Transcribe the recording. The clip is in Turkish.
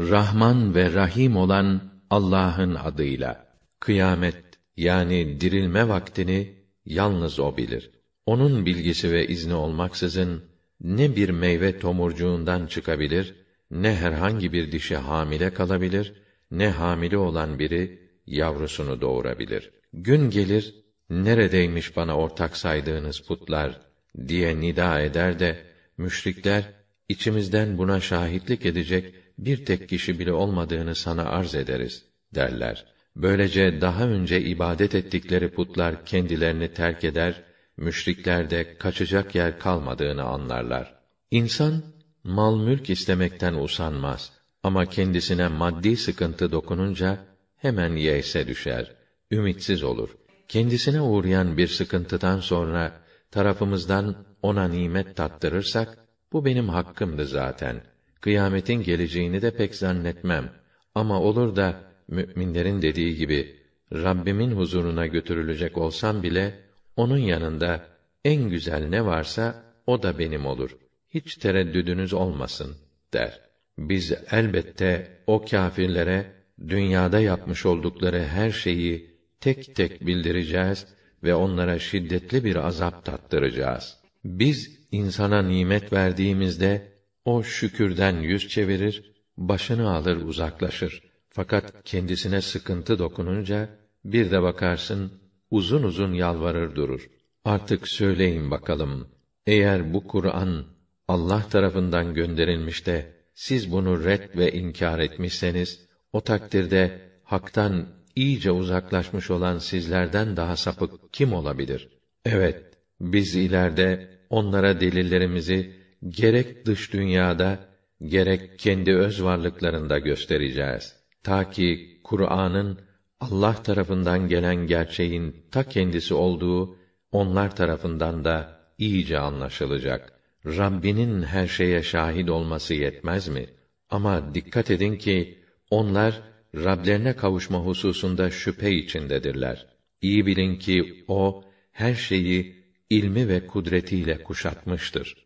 Rahman ve Rahim olan Allah'ın adıyla. Kıyamet yani dirilme vaktini yalnız o bilir. Onun bilgisi ve izni olmaksızın ne bir meyve tomurcuğundan çıkabilir, ne herhangi bir dişi hamile kalabilir, ne hamile olan biri yavrusunu doğurabilir. Gün gelir, neredeymiş bana ortak saydığınız putlar diye nida eder de müşrikler içimizden buna şahitlik edecek bir tek kişi bile olmadığını sana arz ederiz derler. Böylece daha önce ibadet ettikleri putlar kendilerini terk eder, müşriklerde kaçacak yer kalmadığını anlarlar. İnsan mal mülk istemekten usanmaz ama kendisine maddi sıkıntı dokununca hemen yeyse düşer, ümitsiz olur. Kendisine uğrayan bir sıkıntıdan sonra tarafımızdan ona nimet tattırırsak bu benim hakkımdı zaten. Kıyametin geleceğini de pek zannetmem. Ama olur da müminlerin dediği gibi Rabbimin huzuruna götürülecek olsam bile onun yanında en güzel ne varsa o da benim olur. Hiç tereddüdünüz olmasın der. Biz elbette o kâfirlere dünyada yapmış oldukları her şeyi tek tek bildireceğiz ve onlara şiddetli bir azap tattıracağız. Biz insana nimet verdiğimizde o şükürden yüz çevirir, başını alır uzaklaşır. Fakat kendisine sıkıntı dokununca bir de bakarsın uzun uzun yalvarır durur. Artık söyleyin bakalım. Eğer bu Kur'an Allah tarafından gönderilmiş de siz bunu red ve inkar etmişseniz o takdirde haktan iyice uzaklaşmış olan sizlerden daha sapık kim olabilir? Evet, biz ileride onlara delillerimizi gerek dış dünyada gerek kendi öz varlıklarında göstereceğiz. Ta ki Kur'an'ın Allah tarafından gelen gerçeğin ta kendisi olduğu onlar tarafından da iyice anlaşılacak. Rabbinin her şeye şahit olması yetmez mi? Ama dikkat edin ki onlar Rablerine kavuşma hususunda şüphe içindedirler. İyi bilin ki o her şeyi ilmi ve kudretiyle kuşatmıştır.